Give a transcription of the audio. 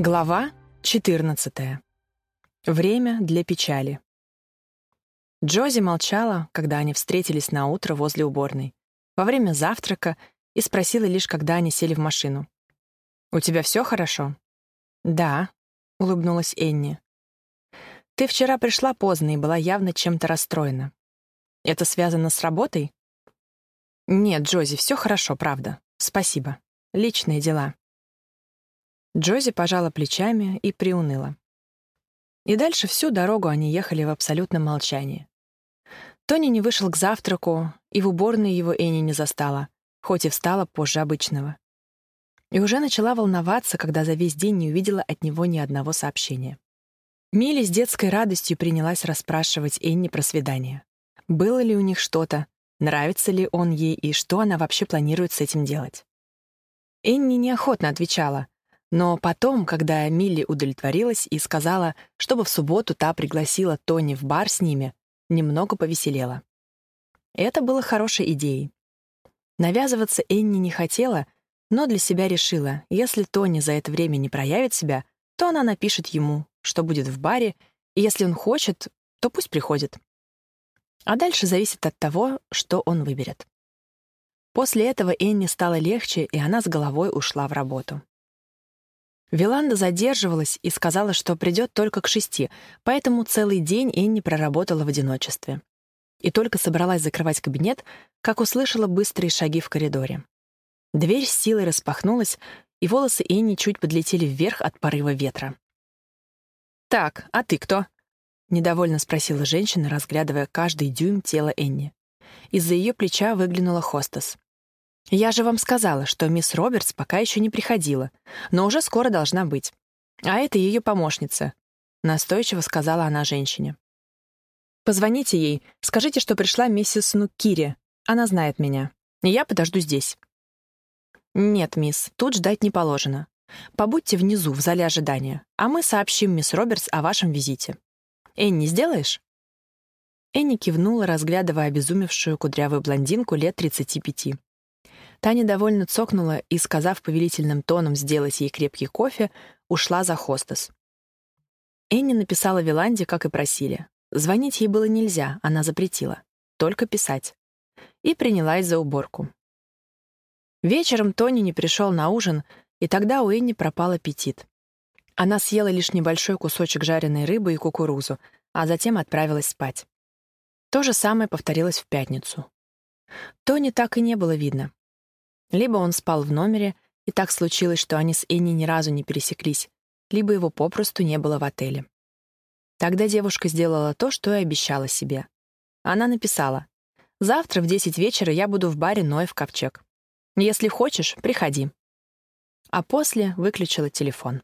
Глава 14. Время для печали. Джози молчала, когда они встретились на утро возле уборной, во время завтрака и спросила лишь, когда они сели в машину. «У тебя все хорошо?» «Да», — улыбнулась Энни. «Ты вчера пришла поздно и была явно чем-то расстроена. Это связано с работой?» «Нет, Джози, все хорошо, правда. Спасибо. Личные дела». Джози пожала плечами и приуныла. И дальше всю дорогу они ехали в абсолютном молчании. Тони не вышел к завтраку, и в уборной его Энни не застала, хоть и встала позже обычного. И уже начала волноваться, когда за весь день не увидела от него ни одного сообщения. Милли с детской радостью принялась расспрашивать Энни про свидание. Было ли у них что-то, нравится ли он ей и что она вообще планирует с этим делать. Энни неохотно отвечала — но потом, когда Милли удовлетворилась и сказала, чтобы в субботу та пригласила Тони в бар с ними, немного повеселела. Это было хорошей идеей. Навязываться Энни не хотела, но для себя решила, если Тони за это время не проявит себя, то она напишет ему, что будет в баре, и если он хочет, то пусть приходит. А дальше зависит от того, что он выберет. После этого Энни стало легче, и она с головой ушла в работу. Виланда задерживалась и сказала, что придет только к шести, поэтому целый день Энни проработала в одиночестве. И только собралась закрывать кабинет, как услышала быстрые шаги в коридоре. Дверь с силой распахнулась, и волосы Энни чуть подлетели вверх от порыва ветра. «Так, а ты кто?» — недовольно спросила женщина, разглядывая каждый дюйм тела Энни. Из-за ее плеча выглянула хостес. «Я же вам сказала, что мисс Робертс пока еще не приходила, но уже скоро должна быть. А это ее помощница», — настойчиво сказала она женщине. «Позвоните ей, скажите, что пришла миссис Нуккири. Она знает меня. Я подожду здесь». «Нет, мисс, тут ждать не положено. Побудьте внизу, в зале ожидания, а мы сообщим мисс Робертс о вашем визите. Энни, сделаешь?» Энни кивнула, разглядывая обезумевшую кудрявую блондинку лет 35. Таня довольно цокнула и, сказав повелительным тоном сделать ей крепкий кофе, ушла за хостес. Энни написала Виланде, как и просили. Звонить ей было нельзя, она запретила. Только писать. И принялась за уборку. Вечером Тони не пришел на ужин, и тогда у Энни пропал аппетит. Она съела лишь небольшой кусочек жареной рыбы и кукурузу, а затем отправилась спать. То же самое повторилось в пятницу. Тони так и не было видно. Либо он спал в номере, и так случилось, что они с Энни ни разу не пересеклись, либо его попросту не было в отеле. Тогда девушка сделала то, что и обещала себе. Она написала, «Завтра в 10 вечера я буду в баре Ноев Ковчег. Если хочешь, приходи». А после выключила телефон.